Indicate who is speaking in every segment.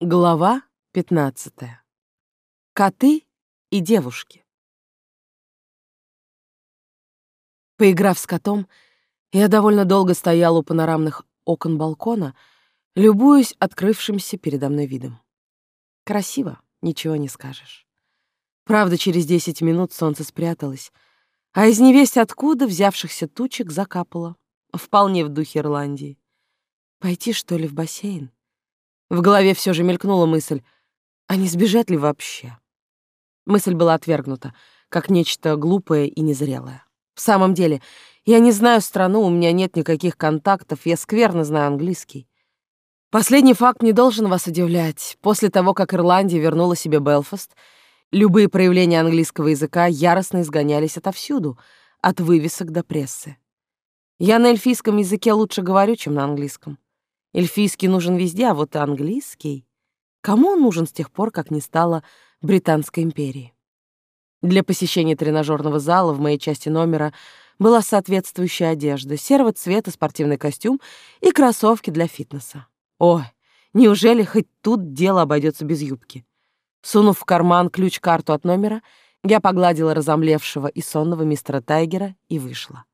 Speaker 1: Глава 15. Коты и девушки. Поиграв с котом, я довольно долго стоял у панорамных окон балкона, любуясь открывшимся передо мной видом. Красиво, ничего не скажешь. Правда, через десять минут солнце спряталось, а из невесть откуда взявшихся тучек закапало, вполне в духе Ирландии. Пойти, что ли, в бассейн? В голове все же мелькнула мысль, а не сбежать ли вообще? Мысль была отвергнута, как нечто глупое и незрелое. В самом деле, я не знаю страну, у меня нет никаких контактов, я скверно знаю английский. Последний факт не должен вас удивлять. После того, как Ирландия вернула себе Белфаст, любые проявления английского языка яростно изгонялись отовсюду, от вывесок до прессы. Я на эльфийском языке лучше говорю, чем на английском. Эльфийский нужен везде, а вот английский... Кому он нужен с тех пор, как не стало Британской империи? Для посещения тренажерного зала в моей части номера была соответствующая одежда, серого цвета спортивный костюм и кроссовки для фитнеса. Ой, неужели хоть тут дело обойдется без юбки? Сунув в карман ключ-карту от номера, я погладила разомлевшего и сонного мистера Тайгера и вышла.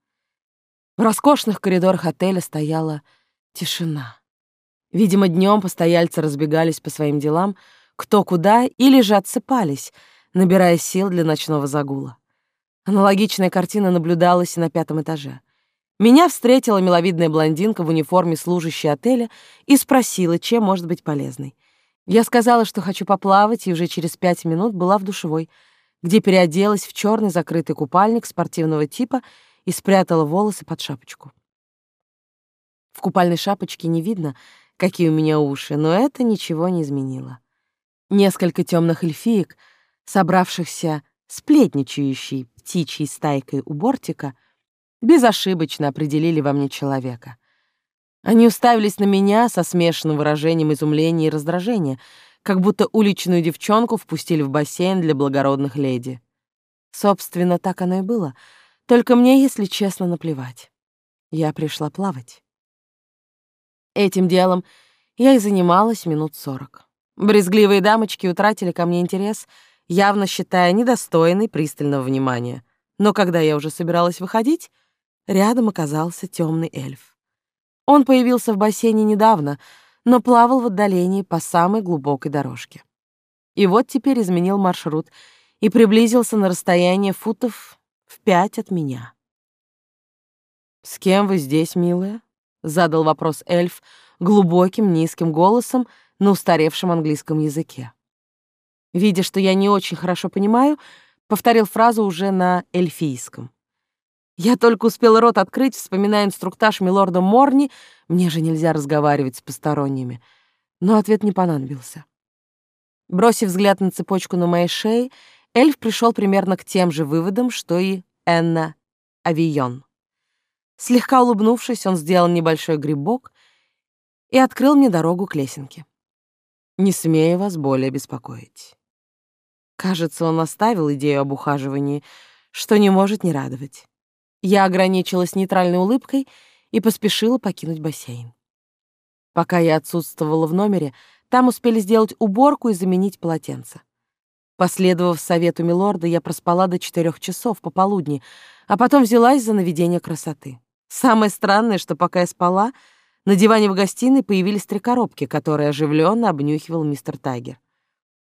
Speaker 1: В роскошных коридорах отеля стояла тишина. Видимо, днем постояльцы разбегались по своим делам, кто куда, или же отсыпались, набирая сил для ночного загула. Аналогичная картина наблюдалась и на пятом этаже. Меня встретила миловидная блондинка в униформе служащей отеля и спросила, чем может быть полезной. Я сказала, что хочу поплавать, и уже через пять минут была в душевой, где переоделась в черный закрытый купальник спортивного типа и спрятала волосы под шапочку. В купальной шапочке не видно, какие у меня уши, но это ничего не изменило. Несколько темных эльфиек, собравшихся сплетничающей птичьей стайкой у бортика, безошибочно определили во мне человека. Они уставились на меня со смешанным выражением изумления и раздражения, как будто уличную девчонку впустили в бассейн для благородных леди. Собственно, так оно и было, только мне, если честно, наплевать. Я пришла плавать. Этим делом я и занималась минут сорок. Брезгливые дамочки утратили ко мне интерес, явно считая недостойной пристального внимания. Но когда я уже собиралась выходить, рядом оказался темный эльф. Он появился в бассейне недавно, но плавал в отдалении по самой глубокой дорожке. И вот теперь изменил маршрут и приблизился на расстояние футов в пять от меня. «С кем вы здесь, милая?» Задал вопрос эльф глубоким низким голосом на устаревшем английском языке. Видя, что я не очень хорошо понимаю, повторил фразу уже на эльфийском. Я только успел рот открыть, вспоминая инструктаж милорда Морни, мне же нельзя разговаривать с посторонними. Но ответ не понадобился. Бросив взгляд на цепочку на моей шее, эльф пришел примерно к тем же выводам, что и Энна Авион. Слегка улыбнувшись, он сделал небольшой грибок и открыл мне дорогу к лесенке. «Не смею вас более беспокоить». Кажется, он оставил идею об ухаживании, что не может не радовать. Я ограничилась нейтральной улыбкой и поспешила покинуть бассейн. Пока я отсутствовала в номере, там успели сделать уборку и заменить полотенце. Последовав совету милорда, я проспала до четырех часов пополудни, а потом взялась за наведение красоты. Самое странное, что пока я спала, на диване в гостиной появились три коробки, которые оживленно обнюхивал мистер Тайгер.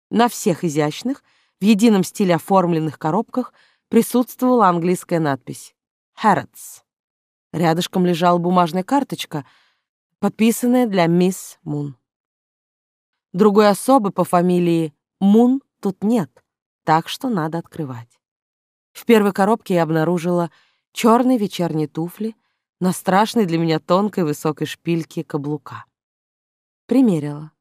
Speaker 1: На всех изящных, в едином стиле оформленных коробках присутствовала английская надпись «Harrods». Рядышком лежала бумажная карточка, подписанная для мисс Мун. Другой особы по фамилии Мун тут нет, так что надо открывать. В первой коробке я обнаружила черные вечерние туфли на страшной для меня тонкой высокой шпильке каблука. Примерила.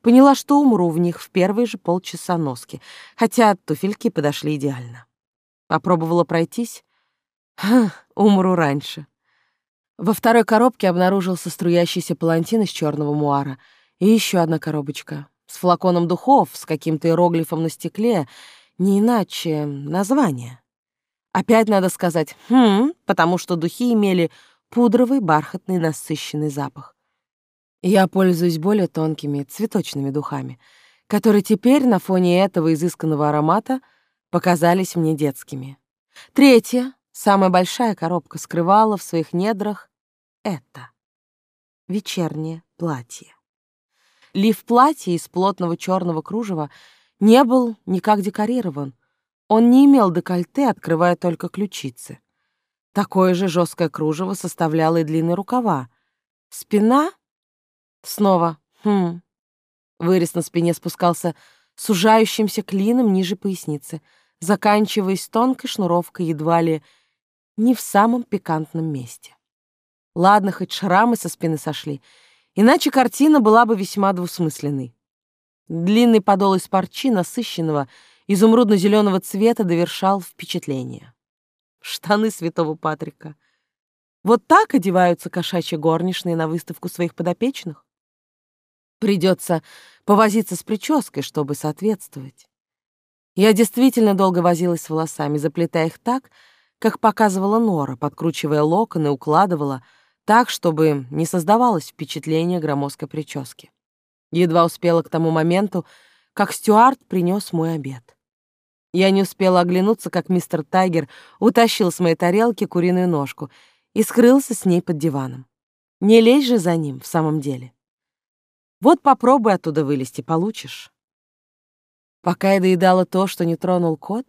Speaker 1: Поняла, что умру в них в первые же полчаса носки, хотя туфельки подошли идеально. Попробовала пройтись. Ха, умру раньше. Во второй коробке обнаружился струящийся палантин из черного муара и еще одна коробочка с флаконом духов, с каким-то иероглифом на стекле, не иначе название. Опять надо сказать «хм», потому что духи имели пудровый, бархатный, насыщенный запах. Я пользуюсь более тонкими цветочными духами, которые теперь на фоне этого изысканного аромата показались мне детскими. Третья, самая большая коробка, скрывала в своих недрах это — вечернее платье. Лиф платья из плотного черного кружева не был никак декорирован. Он не имел декольте, открывая только ключицы. Такое же жесткое кружево составляло и длинные рукава. Спина снова, хм, вырез на спине спускался сужающимся клином ниже поясницы, заканчиваясь тонкой шнуровкой едва ли не в самом пикантном месте. Ладно, хоть шрамы со спины сошли — Иначе картина была бы весьма двусмысленной. Длинный подол из парчи, насыщенного, изумрудно-зеленого цвета довершал впечатление. Штаны святого Патрика. Вот так одеваются кошачьи горничные на выставку своих подопечных? Придется повозиться с прической, чтобы соответствовать. Я действительно долго возилась с волосами, заплетая их так, как показывала Нора, подкручивая локоны, укладывала — так, чтобы не создавалось впечатление громоздкой прически. Едва успела к тому моменту, как Стюарт принес мой обед. Я не успела оглянуться, как мистер Тайгер утащил с моей тарелки куриную ножку и скрылся с ней под диваном. Не лезь же за ним в самом деле. Вот попробуй оттуда вылезти, получишь. Пока я доедала то, что не тронул кот,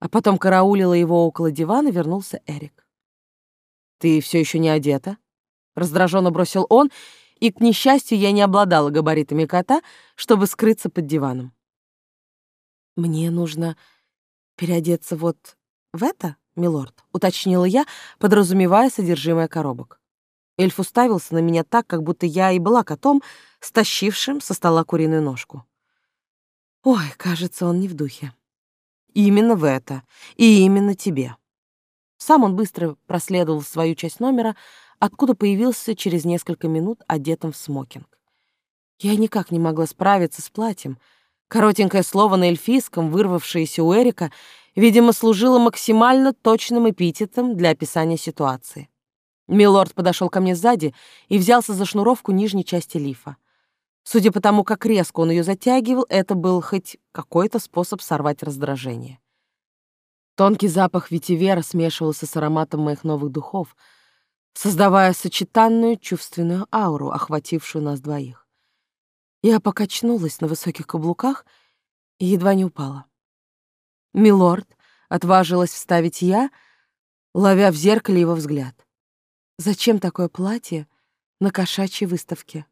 Speaker 1: а потом караулила его около дивана, вернулся Эрик. «Ты все еще не одета?» Раздраженно бросил он, и, к несчастью, я не обладала габаритами кота, чтобы скрыться под диваном. «Мне нужно переодеться вот в это, милорд?» — уточнила я, подразумевая содержимое коробок. Эльф уставился на меня так, как будто я и была котом, стащившим со стола куриную ножку. Ой, кажется, он не в духе. Именно в это, и именно тебе. Сам он быстро проследовал свою часть номера, откуда появился через несколько минут одетым в смокинг. Я никак не могла справиться с платьем. Коротенькое слово на эльфийском, вырвавшееся у Эрика, видимо, служило максимально точным эпитетом для описания ситуации. Милорд подошел ко мне сзади и взялся за шнуровку нижней части лифа. Судя по тому, как резко он ее затягивал, это был хоть какой-то способ сорвать раздражение. Тонкий запах ветивера смешивался с ароматом моих новых духов — создавая сочетанную чувственную ауру, охватившую нас двоих. Я покачнулась на высоких каблуках и едва не упала. «Милорд», — отважилась вставить я, ловя в зеркале его взгляд. «Зачем такое платье на кошачьей выставке?»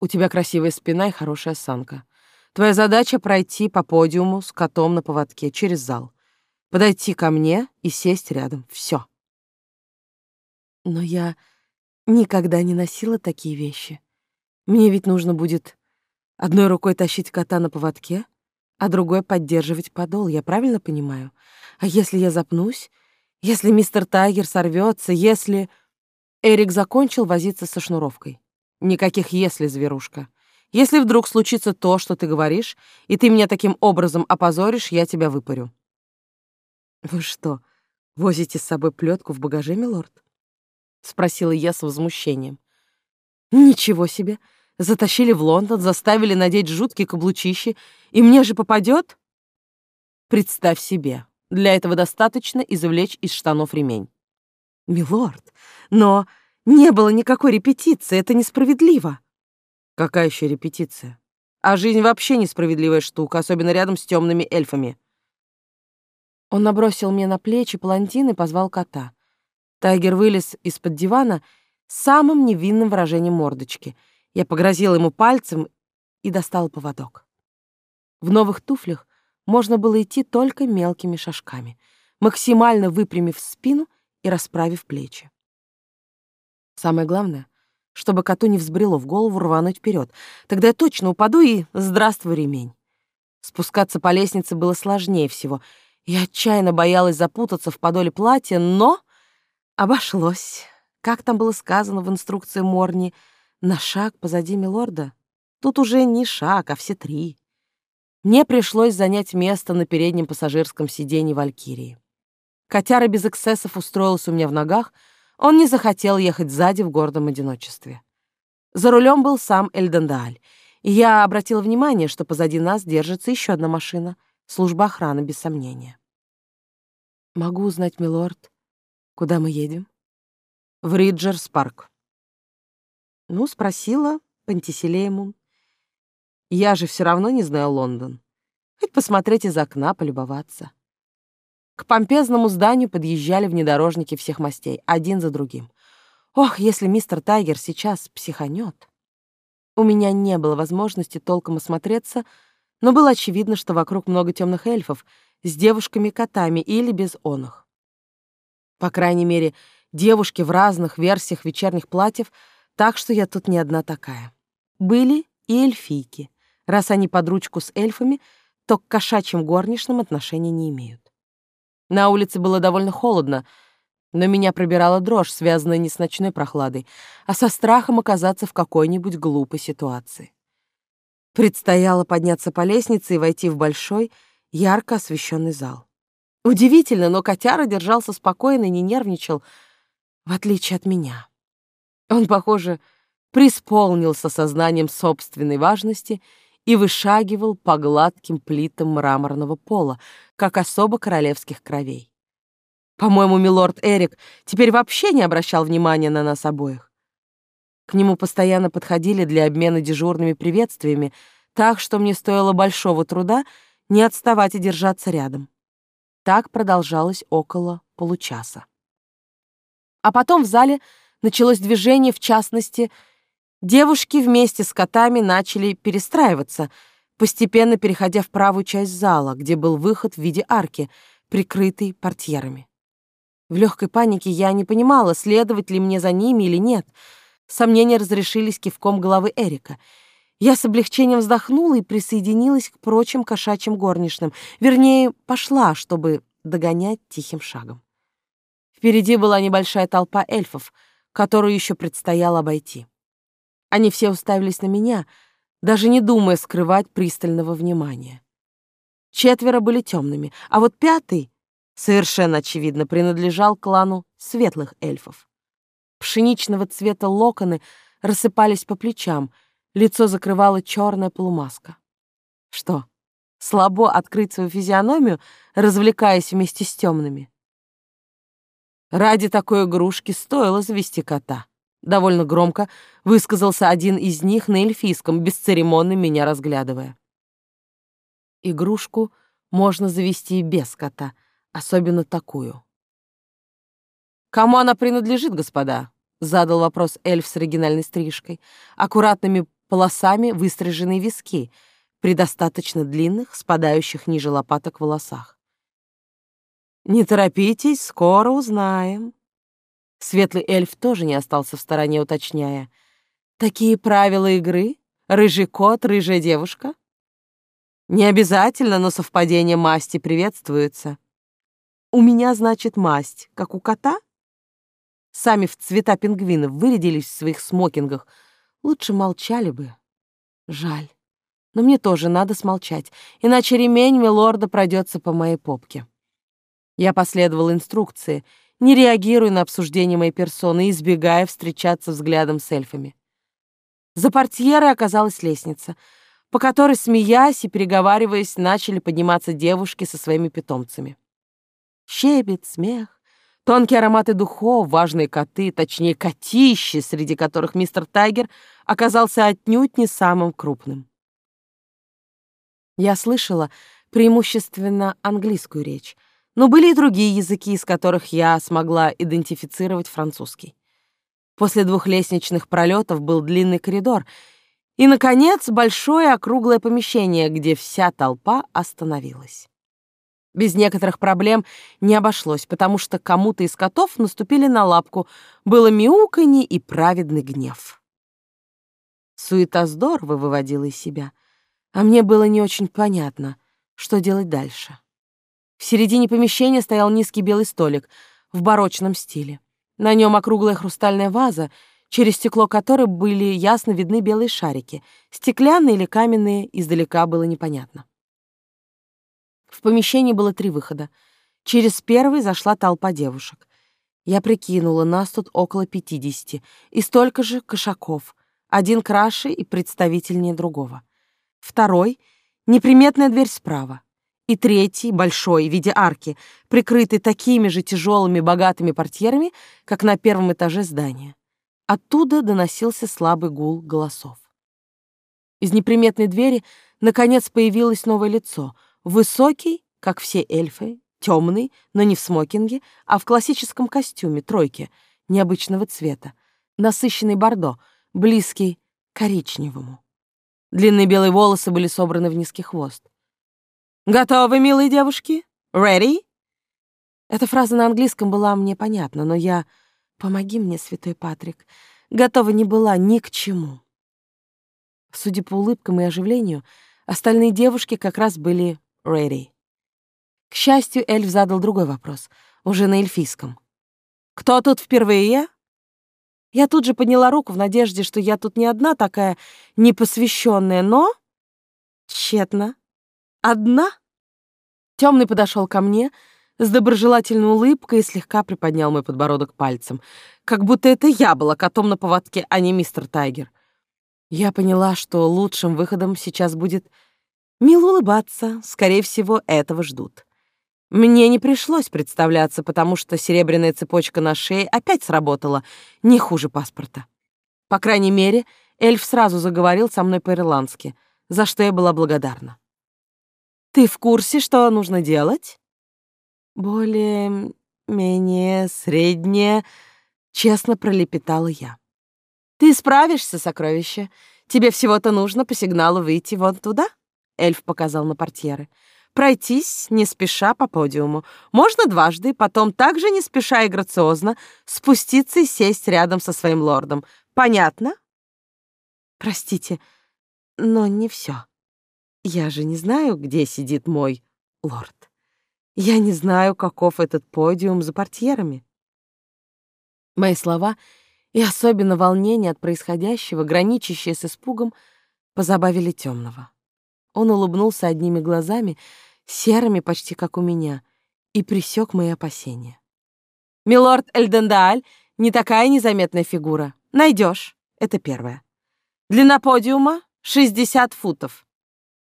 Speaker 1: «У тебя красивая спина и хорошая осанка. Твоя задача — пройти по подиуму с котом на поводке через зал, подойти ко мне и сесть рядом. Все. Но я никогда не носила такие вещи. Мне ведь нужно будет одной рукой тащить кота на поводке, а другой поддерживать подол, я правильно понимаю? А если я запнусь? Если мистер Тайгер сорвется? Если... Эрик закончил возиться со шнуровкой. Никаких «если», зверушка. Если вдруг случится то, что ты говоришь, и ты меня таким образом опозоришь, я тебя выпарю. Вы что, возите с собой плетку в багаже, милорд? — спросила я с возмущением. «Ничего себе! Затащили в Лондон, заставили надеть жуткие каблучищи, и мне же попадет? Представь себе, для этого достаточно извлечь из штанов ремень. Милорд, но не было никакой репетиции, это несправедливо. Какая еще репетиция? А жизнь вообще несправедливая штука, особенно рядом с темными эльфами. Он набросил мне на плечи палантин и позвал кота. Тайгер вылез из-под дивана с самым невинным выражением мордочки. Я погрозила ему пальцем и достала поводок. В новых туфлях можно было идти только мелкими шажками, максимально выпрямив спину и расправив плечи. Самое главное, чтобы коту не взбрело в голову рвануть вперед. Тогда я точно упаду и здравствуй, ремень. Спускаться по лестнице было сложнее всего. Я отчаянно боялась запутаться в подоле платья, но Обошлось. Как там было сказано в инструкции Морни, на шаг позади милорда? Тут уже не шаг, а все три. Мне пришлось занять место на переднем пассажирском сиденье Валькирии. Котяра без эксцессов устроился у меня в ногах, он не захотел ехать сзади в гордом одиночестве. За рулем был сам Эльдендааль, и я обратила внимание, что позади нас держится еще одна машина, служба охраны, без сомнения. «Могу узнать, милорд, куда мы едем?» «В Риджерс-парк». «Ну, спросила Пантиселеймун. Я же все равно не знаю Лондон. Хоть посмотреть из окна, полюбоваться». К помпезному зданию подъезжали внедорожники всех мастей, один за другим. Ох, если мистер Тайгер сейчас психанет. У меня не было возможности толком осмотреться, но было очевидно, что вокруг много темных эльфов с девушками-котами или без оных. По крайней мере, девушки в разных версиях вечерних платьев, так что я тут не одна такая. Были и эльфийки. Раз они под ручку с эльфами, то к кошачьим горничным отношения не имеют. На улице было довольно холодно, но меня пробирала дрожь, связанная не с ночной прохладой, а со страхом оказаться в какой-нибудь глупой ситуации. Предстояло подняться по лестнице и войти в большой, ярко освещенный зал. Удивительно, но котяра держался спокойно и не нервничал, в отличие от меня. Он, похоже, преисполнился сознанием собственной важности и вышагивал по гладким плитам мраморного пола, как особо королевских кровей. По-моему, милорд Эрик теперь вообще не обращал внимания на нас обоих. К нему постоянно подходили для обмена дежурными приветствиями, так что мне стоило большого труда не отставать и держаться рядом. Так продолжалось около получаса. А потом в зале началось движение, в частности — Девушки вместе с котами начали перестраиваться, постепенно переходя в правую часть зала, где был выход в виде арки, прикрытый портьерами. В легкой панике я не понимала, следовать ли мне за ними или нет. Сомнения разрешились кивком головы Эрика. Я с облегчением вздохнула и присоединилась к прочим кошачьим горничным. Вернее, пошла, чтобы догонять тихим шагом. Впереди была небольшая толпа эльфов, которую еще предстояло обойти. Они все уставились на меня, даже не думая скрывать пристального внимания. Четверо были темными, а вот пятый, совершенно очевидно, принадлежал клану светлых эльфов. Пшеничного цвета локоны рассыпались по плечам, лицо закрывала черная полумаска. Что, слабо открыть свою физиономию, развлекаясь вместе с темными? Ради такой игрушки стоило завести кота. Довольно громко высказался один из них на эльфийском, бесцеремонно меня разглядывая. Игрушку можно завести и без кота, особенно такую. «Кому она принадлежит, господа?» — задал вопрос эльф с оригинальной стрижкой, аккуратными полосами выстриженные виски, при достаточно длинных, спадающих ниже лопаток волосах. «Не торопитесь, скоро узнаем», Светлый эльф тоже не остался в стороне, уточняя. «Такие правила игры? Рыжий кот, рыжая девушка?» «Не обязательно, но совпадение масти приветствуется». «У меня, значит, масть, как у кота?» Сами в цвета пингвинов вырядились в своих смокингах. Лучше молчали бы. Жаль. Но мне тоже надо смолчать, иначе ремень милорда пройдется по моей попке. Я последовал инструкции — не реагируя на обсуждение моей персоны, избегая встречаться взглядом с эльфами. За портьерой оказалась лестница, по которой, смеясь и переговариваясь, начали подниматься девушки со своими питомцами. Щебет, смех, тонкие ароматы духов, важные коты, точнее, котищи, среди которых мистер Тайгер оказался отнюдь не самым крупным. Я слышала преимущественно английскую речь — но были и другие языки, из которых я смогла идентифицировать французский. После двух лестничных пролетов был длинный коридор и, наконец, большое округлое помещение, где вся толпа остановилась. Без некоторых проблем не обошлось, потому что кому-то из котов наступили на лапку, было мяуканье и праведный гнев. Суета здорово выводила из себя, а мне было не очень понятно, что делать дальше. В середине помещения стоял низкий белый столик в барочном стиле. На нем округлая хрустальная ваза, через стекло которой были ясно видны белые шарики. Стеклянные или каменные, издалека было непонятно. В помещении было три выхода. Через первый зашла толпа девушек. Я прикинула, нас тут около пятидесяти, и столько же кошаков, один краше и представительнее другого. Второй — неприметная дверь справа. И третий, большой, в виде арки, прикрытый такими же тяжелыми богатыми портьерами, как на первом этаже здания. Оттуда доносился слабый гул голосов. Из неприметной двери наконец появилось новое лицо. Высокий, как все эльфы, темный, но не в смокинге, а в классическом костюме, тройке, необычного цвета, насыщенный бордо, близкий к коричневому. Длинные белые волосы были собраны в низкий хвост. «Готовы, милые девушки? Ready?» Эта фраза на английском была мне понятна, но я... Помоги мне, святой Патрик. Готова не была ни к чему. Судя по улыбкам и оживлению, остальные девушки как раз были ready. К счастью, эльф задал другой вопрос, уже на эльфийском. «Кто тут впервые?» Я тут же подняла руку в надежде, что я тут не одна такая непосвященная, но... Тщетно. Одна? Темный подошел ко мне с доброжелательной улыбкой и слегка приподнял мой подбородок пальцем, как будто это я была котом на поводке, а не мистер Тайгер. Я поняла, что лучшим выходом сейчас будет мило улыбаться. Скорее всего, этого ждут. Мне не пришлось представляться, потому что серебряная цепочка на шее опять сработала, не хуже паспорта. По крайней мере, эльф сразу заговорил со мной по-ирландски, за что я была благодарна. «Ты в курсе, что нужно делать?» «Более-менее среднее», — честно пролепетала я. «Ты справишься, сокровище. Тебе всего-то нужно по сигналу выйти вон туда?» Эльф показал на портьеры. «Пройтись, не спеша, по подиуму. Можно дважды, потом также не спеша и грациозно спуститься и сесть рядом со своим лордом. Понятно?» «Простите, но не все. Я же не знаю, где сидит мой лорд. Я не знаю, каков этот подиум за портьерами». Мои слова — и особенно волнение от происходящего, граничащее с испугом, позабавили темного. Он улыбнулся одними глазами, серыми почти как у меня, и присек мои опасения. «Милорд Эльдендааль не такая незаметная фигура. Найдешь. Это первое. Длина подиума — 60 футов.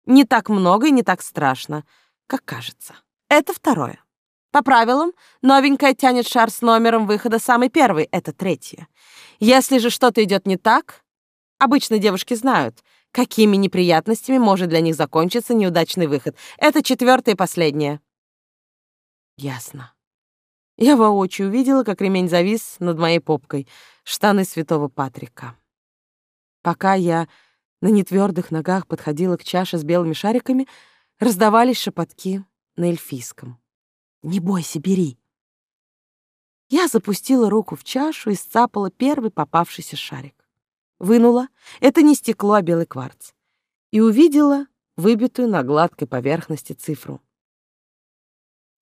Speaker 1: Не так много и не так страшно, как кажется. Это второе. По правилам, новенькая тянет шар с номером выхода самый первый, это третье. Если же что-то идет не так, обычно девушки знают, какими неприятностями может для них закончиться неудачный выход. Это четвертое и последнее. Ясно. Я воочию увидела, как ремень завис над моей попкой, штаны святого Патрика. Пока я на нетвердых ногах подходила к чаше с белыми шариками, раздавались шепотки на эльфийском. Не бойся, бери. Я запустила руку в чашу и сцапала первый попавшийся шарик. Вынула, это не стекло, а белый кварц, и увидела выбитую на гладкой поверхности цифру.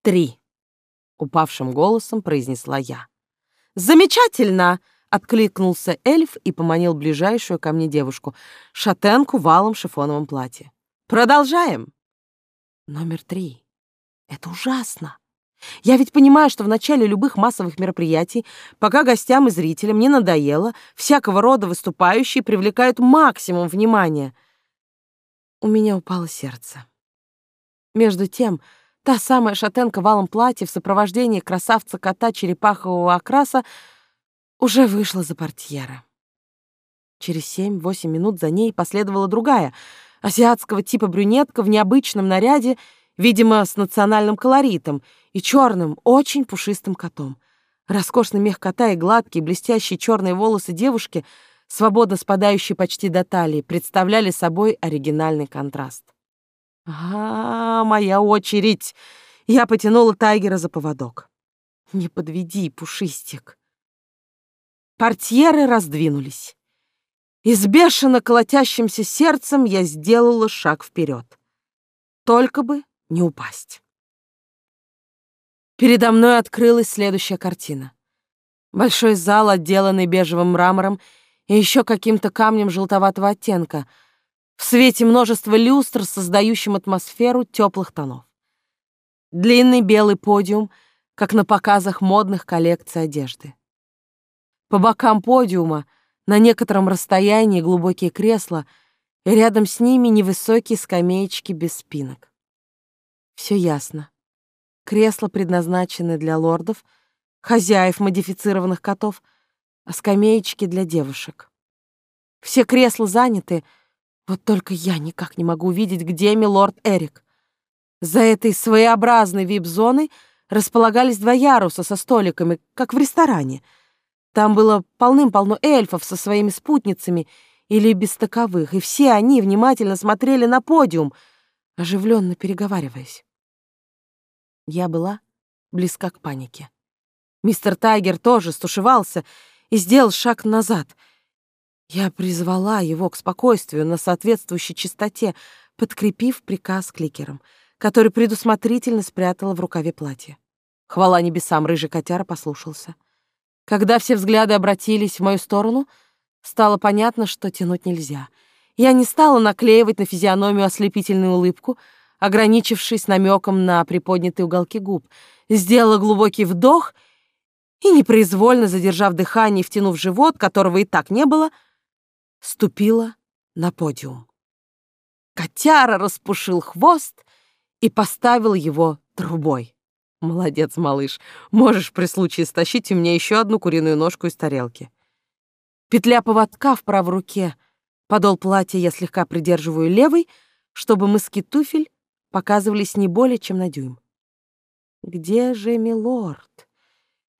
Speaker 1: «Три», — упавшим голосом произнесла я. «Замечательно!» — откликнулся эльф и поманил ближайшую ко мне девушку, шатенку в алом шифоновом платье. «Продолжаем!» «Номер три. Это ужасно!» Я ведь понимаю, что в начале любых массовых мероприятий, пока гостям и зрителям не надоело, всякого рода выступающие привлекают максимум внимания. У меня упало сердце. Между тем, та самая шатенка в алом платье в сопровождении красавца-кота черепахового окраса уже вышла за портьеры. Через семь-восемь минут за ней последовала другая, азиатского типа брюнетка в необычном наряде видимо, с национальным колоритом и черным, очень пушистым котом. Роскошный мех кота и гладкие, блестящие черные волосы девушки, свободно спадающие почти до талии, представляли собой оригинальный контраст. «А, моя очередь!» Я потянула Тайгера за поводок. «Не подведи, пушистик!» Портьеры раздвинулись. И с бешено колотящимся сердцем я сделала шаг вперед. Только бы не упасть. Передо мной открылась следующая картина. Большой зал, отделанный бежевым мрамором и еще каким-то камнем желтоватого оттенка, в свете множества люстр, создающим атмосферу теплых тонов. Длинный белый подиум, как на показах модных коллекций одежды. По бокам подиума На некотором расстоянии глубокие кресла, и рядом с ними невысокие скамеечки без спинок. Все ясно. Кресла предназначены для лордов, хозяев модифицированных котов, а скамеечки для девушек. Все кресла заняты, вот только я никак не могу увидеть, где милорд Эрик. За этой своеобразной вип-зоной располагались два яруса со столиками, как в ресторане. Там было полным-полно эльфов со своими спутницами или без таковых, и все они внимательно смотрели на подиум, оживленно переговариваясь. Я была близка к панике. Мистер Тайгер тоже стушевался и сделал шаг назад. Я призвала его к спокойствию на соответствующей частоте, подкрепив приказ кликером — который предусмотрительно спрятала в рукаве платья. Хвала небесам, рыжий котяра послушался. Когда все взгляды обратились в мою сторону, стало понятно, что тянуть нельзя. Я не стала наклеивать на физиономию ослепительную улыбку, ограничившись намеком на приподнятые уголки губ, сделала глубокий вдох и, непроизвольно задержав дыхание и втянув живот, которого и так не было, ступила на подиум. Котяра распушил хвост и поставил его трубой. Молодец, малыш. Можешь при случае стащить у меня еще одну куриную ножку из тарелки. Петля поводка в правой руке. Подол платья я слегка придерживаю левой, чтобы мыски туфель показывались не более чем на дюйм. Где же милорд?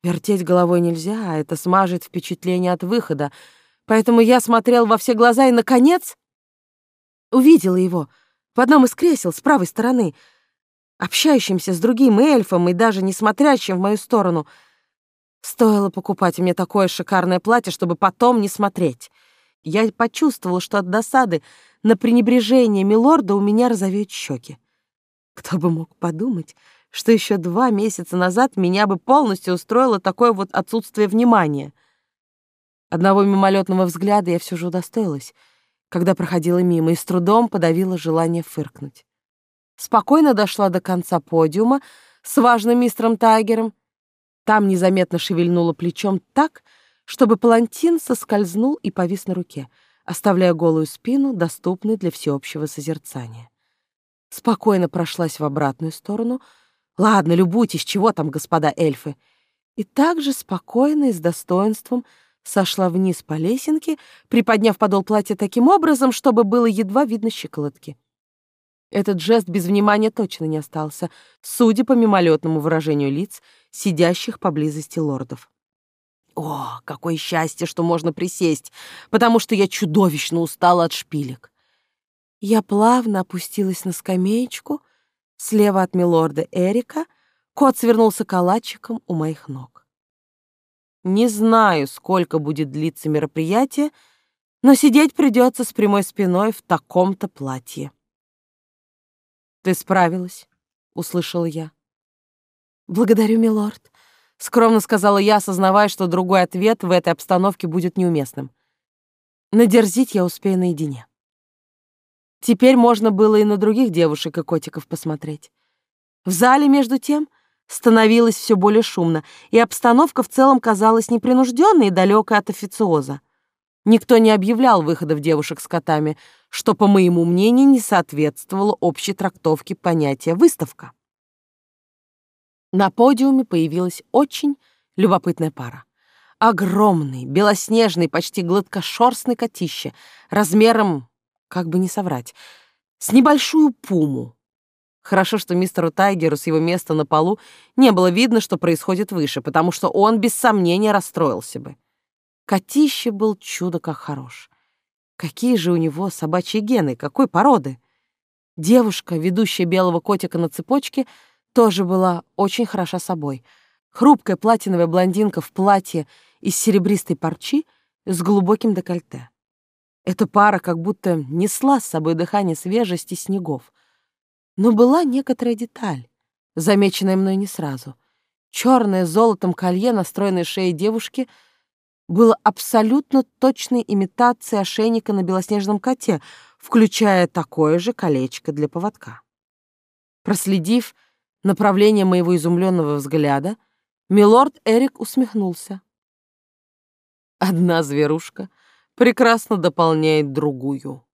Speaker 1: Вертеть головой нельзя, это смажет впечатление от выхода, поэтому я смотрел во все глаза и, наконец, увидела его — в одном из кресел с правой стороны, общающимся с другим эльфом и даже не смотрящим в мою сторону. Стоило покупать мне такое шикарное платье, чтобы потом не смотреть. Я почувствовала, что от досады на пренебрежение милорда у меня розовеют щеки. Кто бы мог подумать, что еще два месяца назад меня бы полностью устроило такое вот отсутствие внимания. Одного мимолетного взгляда я все же удостоилась — когда проходила мимо и с трудом подавила желание фыркнуть. Спокойно дошла до конца подиума с важным мистером Тайгером. Там незаметно шевельнула плечом так, чтобы палантин соскользнул и повис на руке, оставляя голую спину, доступной для всеобщего созерцания. Спокойно прошлась в обратную сторону. Ладно, любуйтесь, чего там, господа эльфы. И также спокойно и с достоинством — сошла вниз по лесенке, приподняв подол платья таким образом, чтобы было едва видно щиколотки. Этот жест без внимания точно не остался, судя по мимолетному выражению лиц, сидящих поблизости лордов. О, какое счастье, что можно присесть, потому что я чудовищно устала от шпилек. Я плавно опустилась на скамеечку, слева от милорда Эрика кот свернулся калачиком у моих ног. Не знаю, сколько будет длиться мероприятие, но сидеть придется с прямой спиной в таком-то платье. «Ты справилась», — услышала я. «Благодарю, милорд», — скромно сказала я, осознавая, что другой ответ в этой обстановке будет неуместным. Надерзить я успею наедине. Теперь можно было и на других девушек и котиков посмотреть. В зале, между тем, становилось все более шумно, и обстановка в целом казалась непринужденной и далекой от официоза. Никто не объявлял выходов девушек с котами, что, по моему мнению, не соответствовало общей трактовке понятия «выставка». На подиуме появилась очень любопытная пара. Огромный, белоснежный, почти гладкошерстный котище, размером, как бы не соврать, с небольшую пуму, Хорошо, что мистеру Тайгеру с его места на полу не было видно, что происходит выше, потому что он без сомнения расстроился бы. Котище был чудо как хорош. Какие же у него собачьи гены, какой породы? Девушка, ведущая белого котика на цепочке, тоже была очень хороша собой. Хрупкая платиновая блондинка в платье из серебристой парчи с глубоким декольте. Эта пара как будто несла с собой дыхание свежести снегов. Но была некоторая деталь, замеченная мной не сразу. Черное золотом колье на стройной шее девушки было абсолютно точной имитацией ошейника на белоснежном коте, включая такое же колечко для поводка. Проследив направление моего изумленного взгляда, милорд Эрик усмехнулся. Одна зверушка прекрасно дополняет другую.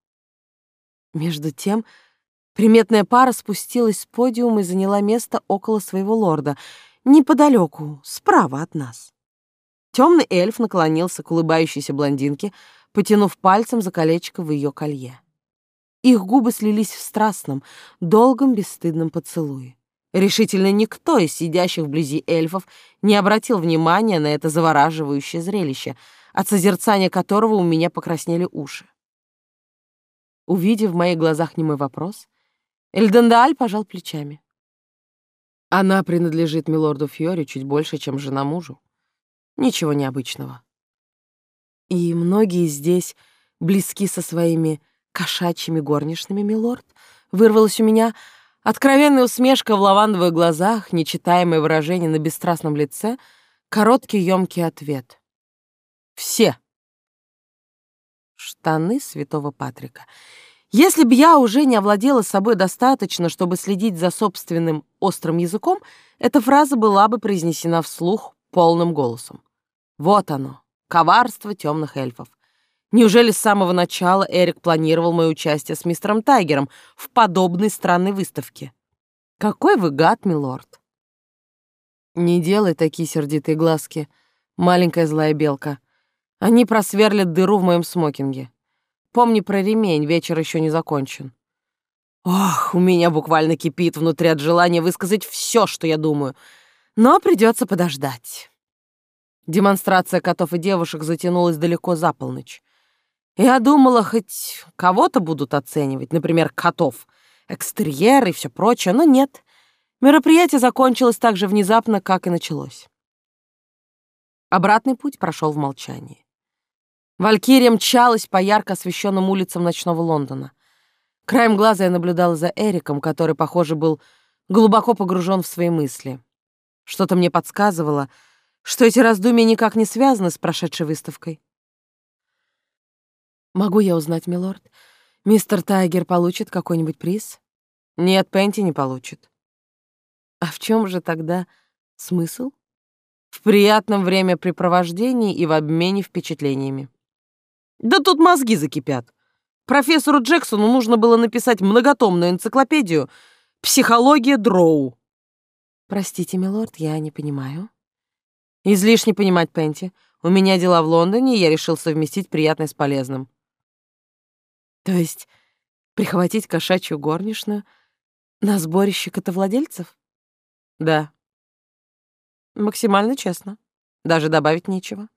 Speaker 1: Между тем, приметная пара спустилась с подиума и заняла место около своего лорда, неподалеку, справа от нас. Темный эльф наклонился к улыбающейся блондинке, потянув пальцем за колечко в ее колье. Их губы слились в страстном, долгом, бесстыдном поцелуе. Решительно никто из сидящих вблизи эльфов не обратил внимания на это завораживающее зрелище, от созерцания которого у меня покраснели уши. Увидев в моих глазах немой вопрос, Эльдендааль пожал плечами. Она принадлежит милорду Фьори чуть больше, чем жена мужу. Ничего необычного. И многие здесь близки со своими кошачьими горничными, милорд, вырвалось у меня — Откровенная усмешка в лавандовых глазах, нечитаемое выражение на бесстрастном лице, короткий ёмкий ответ. Все. Штаны святого Патрика. Если бы я уже не овладела собой достаточно, чтобы следить за собственным острым языком, эта фраза была бы произнесена вслух полным голосом. Вот оно, коварство темных эльфов. Неужели с самого начала Эрик планировал мое участие с мистером Тайгером в подобной странной выставке? Какой вы гад, милорд! Не делай такие сердитые глазки, маленькая злая белка. Они просверлят дыру в моем смокинге. Помни про ремень, вечер еще не закончен. Ох, у меня буквально кипит внутри от желания высказать все, что я думаю. Но придется подождать. Демонстрация котов и девушек затянулась далеко за полночь. Я думала, хоть кого-то будут оценивать, например, котов, экстерьер и все прочее, но нет. Мероприятие закончилось так же внезапно, как и началось. Обратный путь прошел в молчании. Валькирия мчалась по ярко освещенным улицам ночного Лондона. Краем глаза я наблюдала за Эриком, который, похоже, был глубоко погружен в свои мысли. Что-то мне подсказывало, что эти раздумья никак не связаны с прошедшей выставкой. «Могу я узнать, милорд, мистер Тайгер получит какой-нибудь приз?» «Нет, Пенти не получит». «А в чем же тогда смысл?» «В приятном времяпрепровождении и в обмене впечатлениями». «Да тут мозги закипят. Профессору Джексону нужно было написать многотомную энциклопедию «Психология Дроу». «Простите, милорд, я не понимаю». «Излишне понимать, Пенти. У меня дела в Лондоне, и я решил совместить приятное с полезным». То есть прихватить кошачью горничную на сборище котовладельцев? Да. Максимально честно. Даже добавить нечего.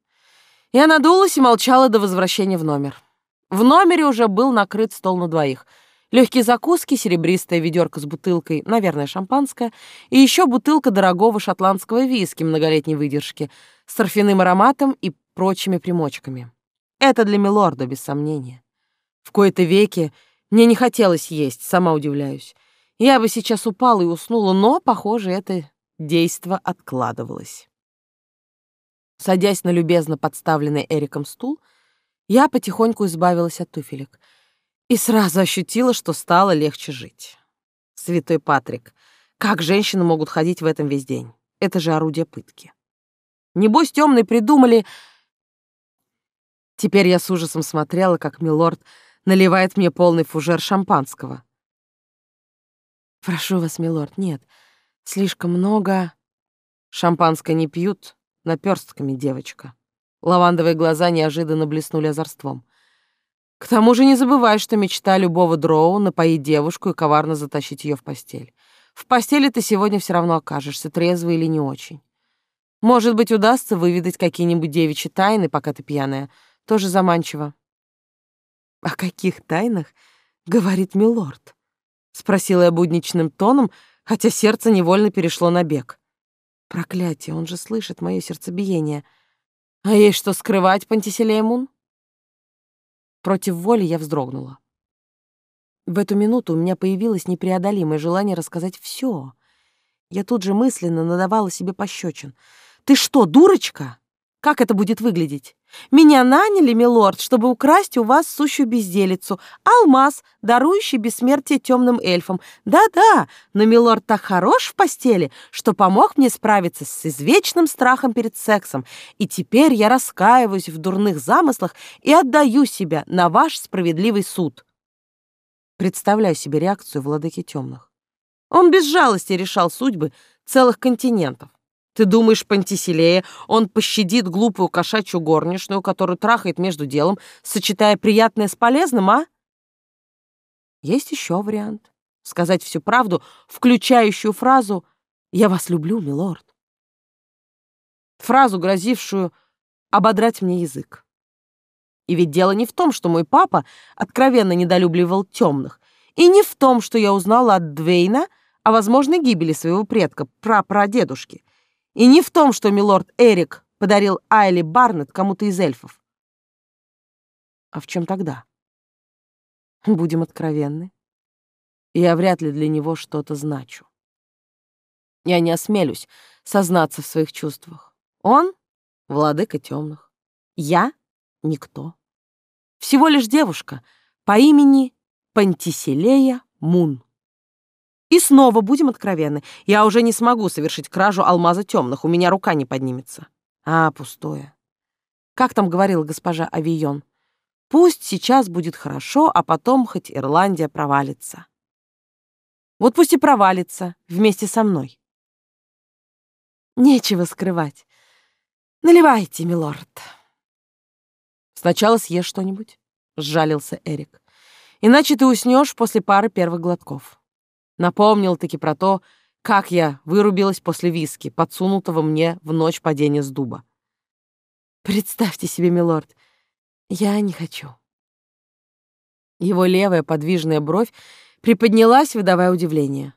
Speaker 1: Я надулась и молчала до возвращения в номер. В номере уже был накрыт стол на двоих. Легкие закуски, серебристая ведерко с бутылкой, наверное, шампанское, и еще бутылка дорогого шотландского виски многолетней выдержки с торфяным ароматом и прочими примочками. Это для милорда, без сомнения. В кои-то веки мне не хотелось есть, сама удивляюсь. Я бы сейчас упала и уснула, но, похоже, это действо откладывалось. Садясь на любезно подставленный Эриком стул, я потихоньку избавилась от туфелек и сразу ощутила, что стало легче жить. Святой Патрик, как женщины могут ходить в этом весь день? Это же орудие пытки. Небось, темные придумали... Теперь я с ужасом смотрела, как милорд наливает мне полный фужер шампанского. «Прошу вас, милорд, нет, слишком много...» «Шампанское не пьют, наперстками, девочка». Лавандовые глаза неожиданно блеснули озорством. «К тому же не забывай, что мечта любого дроу — напоить девушку и коварно затащить ее в постель. В постели ты сегодня все равно окажешься, трезвый или не очень. Может быть, удастся выведать какие-нибудь девичьи тайны, пока ты пьяная. Тоже заманчиво. «О каких тайнах?» — говорит милорд. Спросила я будничным тоном, хотя сердце невольно перешло на бег. Проклятие, он же слышит мое сердцебиение. А ей что скрывать, Пантиселеймун? Против воли я вздрогнула. В эту минуту у меня появилось непреодолимое желание рассказать все. Я тут же мысленно надавала себе пощечин. «Ты что, дурочка? Как это будет выглядеть? Меня наняли, милорд, чтобы украсть у вас сущую безделицу, алмаз, дарующий бессмертие темным эльфам. Да-да, но милорд так хорош в постели, что помог мне справиться с извечным страхом перед сексом, и теперь я раскаиваюсь в дурных замыслах и отдаю себя на ваш справедливый суд. Представляю себе реакцию владыки темных. Он без жалости решал судьбы целых континентов. Ты думаешь, Пантиселея, он пощадит глупую кошачью горничную, которую трахает между делом, сочетая приятное с полезным, а? Есть еще вариант. Сказать всю правду, включающую фразу «Я вас люблю, милорд». Фразу, грозившую ободрать мне язык. И ведь дело не в том, что мой папа откровенно недолюбливал темных, и не в том, что я узнала от Двейна о возможной гибели своего предка, прапрадедушки, и не в том, что милорд Эрик подарил Айли Барнетт кому-то из эльфов. А в чем тогда? Будем откровенны. Я вряд ли для него что-то значу. Я не осмелюсь сознаться в своих чувствах. Он — владыка темных. Я — никто. Всего лишь девушка по имени Пантиселея Мун. И снова будем откровенны. Я уже не смогу совершить кражу алмаза темных, у меня рука не поднимется. А, пустое. Как там говорила госпожа Авион? Пусть сейчас будет хорошо, а потом хоть Ирландия провалится. Вот пусть и провалится вместе со мной. Нечего скрывать. Наливайте, милорд. Сначала съешь что-нибудь, — сжалился Эрик. Иначе ты уснешь после пары первых глотков. Напомнил-таки про то, как я вырубилась после виски, подсунутого мне в ночь падения с дуба. Представьте себе, милорд, я не хочу. Его левая подвижная бровь приподнялась, выдавая удивление.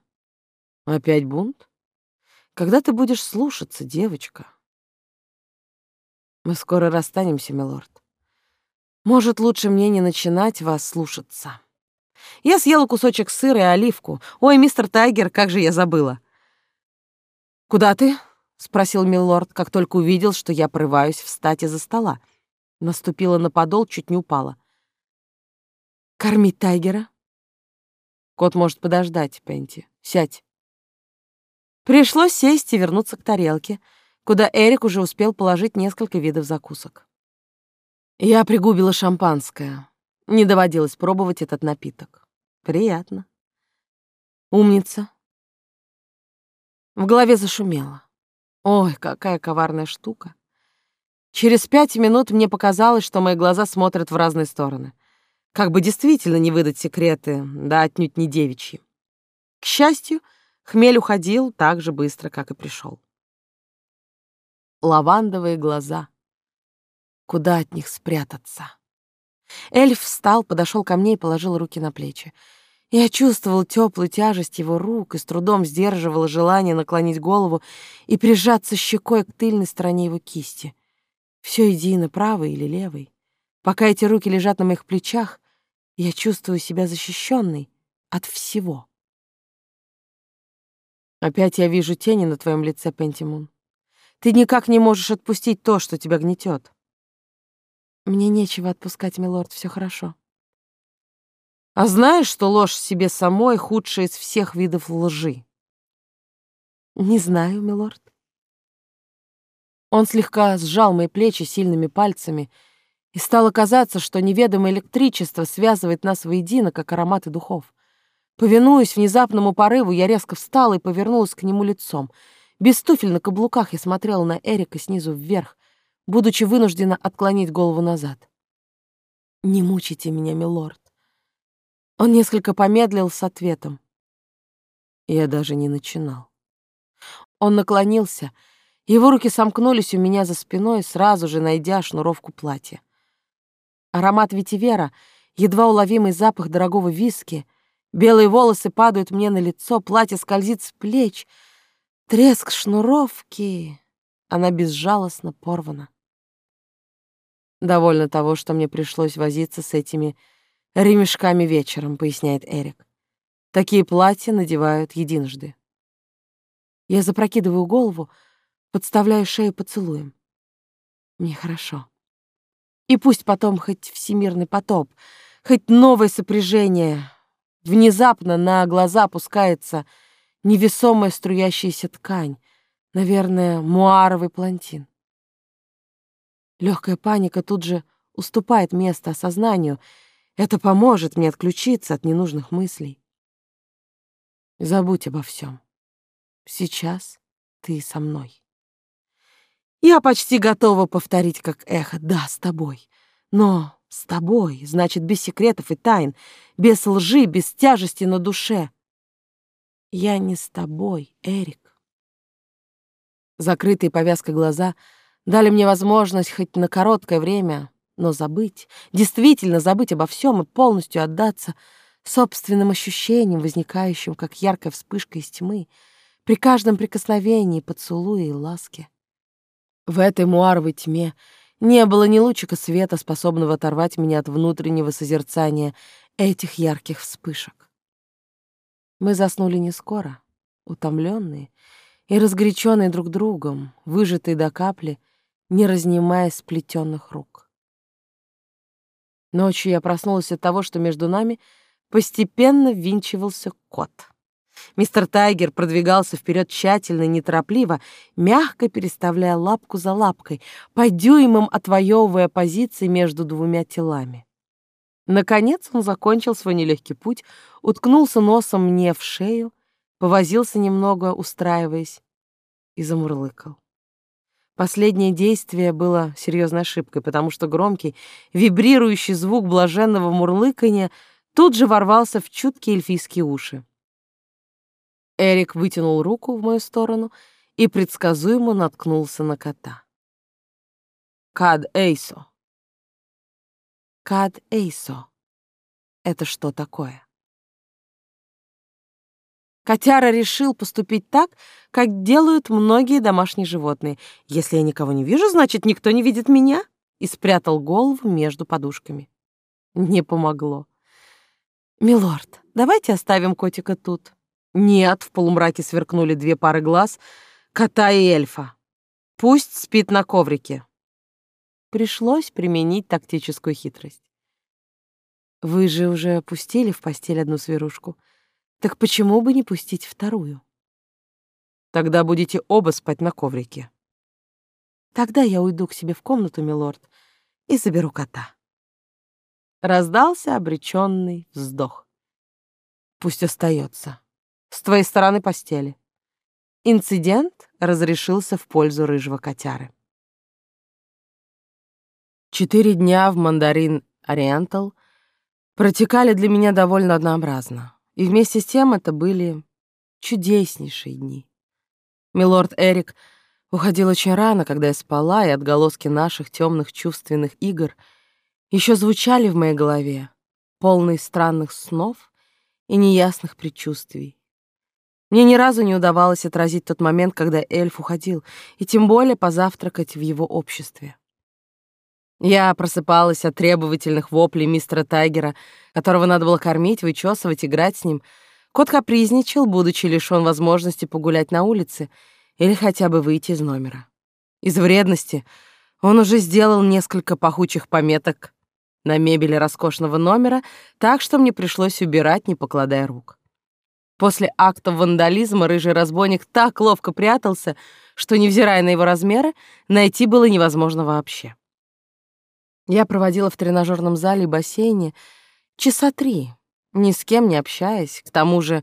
Speaker 1: Опять бунт? Когда ты будешь слушаться, девочка? Мы скоро расстанемся, милорд. Может, лучше мне не начинать вас слушаться. Я съела кусочек сыра и оливку. Ой, мистер Тайгер, как же я забыла. Куда ты? спросил милорд, как только увидел, что я порываюсь встать из-за стола. Наступила на подол, чуть не упала. Кормить Тайгера? Кот может подождать, Пенти. Сядь. Пришлось сесть и вернуться к тарелке, куда Эрик уже успел положить несколько видов закусок. Я пригубила шампанское. Не доводилось пробовать этот напиток. Приятно. Умница. В голове зашумело. Ой, какая коварная штука. Через пять минут мне показалось, что мои глаза смотрят в разные стороны. Как бы действительно не выдать секреты, да отнюдь не девичьи. К счастью, хмель уходил так же быстро, как и пришел. Лавандовые глаза. Куда от них спрятаться? Эльф встал, подошел ко мне и положил руки на плечи. Я чувствовал теплую тяжесть его рук и с трудом сдерживала желание наклонить голову и прижаться щекой к тыльной стороне его кисти. Все едино, правый или левый. Пока эти руки лежат на моих плечах, я чувствую себя защищенной от всего. Опять я вижу тени на твоем лице, Пентимун. Ты никак не можешь отпустить то, что тебя гнетет. Мне нечего отпускать, милорд, все хорошо. А знаешь, что ложь себе самой худшая из всех видов лжи? Не знаю, милорд. Он слегка сжал мои плечи сильными пальцами, и стало казаться, что неведомое электричество связывает нас воедино, как ароматы духов. Повинуясь внезапному порыву, я резко встала и повернулась к нему лицом. Без туфель на каблуках я смотрела на Эрика снизу вверх, будучи вынуждена отклонить голову назад. «Не мучите меня, милорд». Он несколько помедлил с ответом. Я даже не начинал. Он наклонился, его руки сомкнулись у меня за спиной, сразу же найдя шнуровку платья. Аромат ветивера, едва уловимый запах дорогого виски, белые волосы падают мне на лицо, платье скользит с плеч, треск шнуровки, она безжалостно порвана. Довольно того, что мне пришлось возиться с этими ремешками вечером, поясняет Эрик. Такие платья надевают единожды. Я запрокидываю голову, подставляю шею поцелуем. Нехорошо. И пусть потом хоть всемирный потоп, хоть новое сопряжение, внезапно на глаза опускается невесомая струящаяся ткань, наверное, муаровый плантин. Легкая паника тут же уступает место осознанию. Это поможет мне отключиться от ненужных мыслей. Забудь обо всем. Сейчас ты со мной. Я почти готова повторить как эхо «да, с тобой». Но с тобой, значит, без секретов и тайн, без лжи, без тяжести на душе. Я не с тобой, Эрик. Закрытые повязкой глаза дали мне возможность хоть на короткое время, но забыть, действительно забыть обо всем и полностью отдаться собственным ощущениям, возникающим, как яркая вспышка из тьмы, при каждом прикосновении, поцелуе и ласке. В этой муаровой тьме не было ни лучика света, способного оторвать меня от внутреннего созерцания этих ярких вспышек. Мы заснули не скоро, утомленные и разгоряченные друг другом, выжатые до капли, не разнимая сплетенных рук. Ночью я проснулась от того, что между нами постепенно ввинчивался кот. Мистер Тайгер продвигался вперед тщательно и неторопливо, мягко переставляя лапку за лапкой, по дюймам отвоевывая позиции между двумя телами. Наконец он закончил свой нелегкий путь, уткнулся носом мне в шею, повозился немного, устраиваясь, и замурлыкал. Последнее действие было серьезной ошибкой, потому что громкий, вибрирующий звук блаженного мурлыканья тут же ворвался в чуткие эльфийские уши. Эрик вытянул руку в мою сторону и предсказуемо наткнулся на кота. «Кад Эйсо». «Кад Эйсо». Это что такое? Котяра решил поступить так, как делают многие домашние животные. Если я никого не вижу, значит, никто не видит меня. И спрятал голову между подушками. Не помогло. «Милорд, давайте оставим котика тут. Нет, в полумраке сверкнули две пары глаз кота и эльфа. Пусть спит на коврике. Пришлось применить тактическую хитрость. Вы же уже пустили в постель одну зверушку. Так почему бы не пустить вторую? Тогда будете оба спать на коврике. Тогда я уйду к себе в комнату, милорд, и заберу кота. Раздался обреченный вздох. Пусть остается с твоей стороны постели. Инцидент разрешился в пользу рыжего котяры. Четыре дня в Мандарин Ориентал протекали для меня довольно однообразно, и вместе с тем это были чудеснейшие дни. Милорд Эрик уходил очень рано, когда я спала, и отголоски наших темных чувственных игр еще звучали в моей голове, полные странных снов и неясных предчувствий. Мне ни разу не удавалось отразить тот момент, когда эльф уходил, и тем более позавтракать в его обществе. Я просыпалась от требовательных воплей мистера Тайгера, которого надо было кормить, вычесывать, играть с ним. Кот капризничал, будучи лишён возможности погулять на улице или хотя бы выйти из номера. Из вредности он уже сделал несколько пахучих пометок на мебели роскошного номера, так что мне пришлось убирать, не покладая рук. После акта вандализма рыжий разбойник так ловко прятался, что, невзирая на его размеры, найти было невозможно вообще. Я проводила в тренажерном зале и бассейне часа три, ни с кем не общаясь. К тому же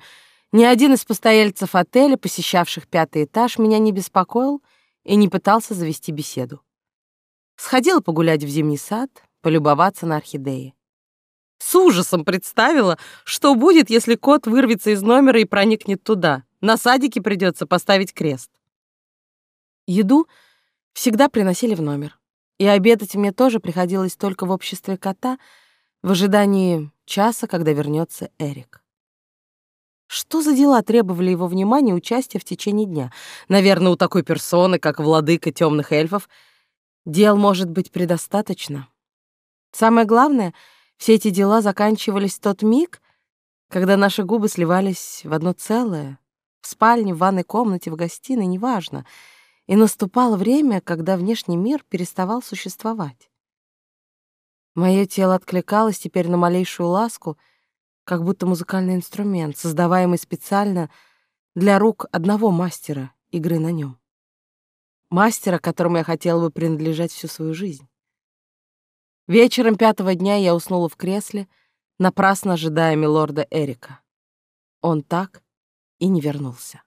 Speaker 1: ни один из постояльцев отеля, посещавших пятый этаж, меня не беспокоил и не пытался завести беседу. Сходила погулять в зимний сад, полюбоваться на орхидеи. С ужасом представила, что будет, если кот вырвется из номера и проникнет туда. На садике придется поставить крест. Еду всегда приносили в номер. И обедать мне тоже приходилось только в обществе кота, в ожидании часа, когда вернется Эрик. Что за дела требовали его внимания и участия в течение дня? Наверное, у такой персоны, как владыка темных эльфов, дел может быть предостаточно. Самое главное — все эти дела заканчивались в тот миг, когда наши губы сливались в одно целое, в спальне, в ванной комнате, в гостиной, неважно. И наступало время, когда внешний мир переставал существовать. Мое тело откликалось теперь на малейшую ласку, как будто музыкальный инструмент, создаваемый специально для рук одного мастера игры на нем. Мастера, которому я хотела бы принадлежать всю свою жизнь. Вечером пятого дня я уснула в кресле, напрасно ожидая милорда Эрика. Он так и не вернулся.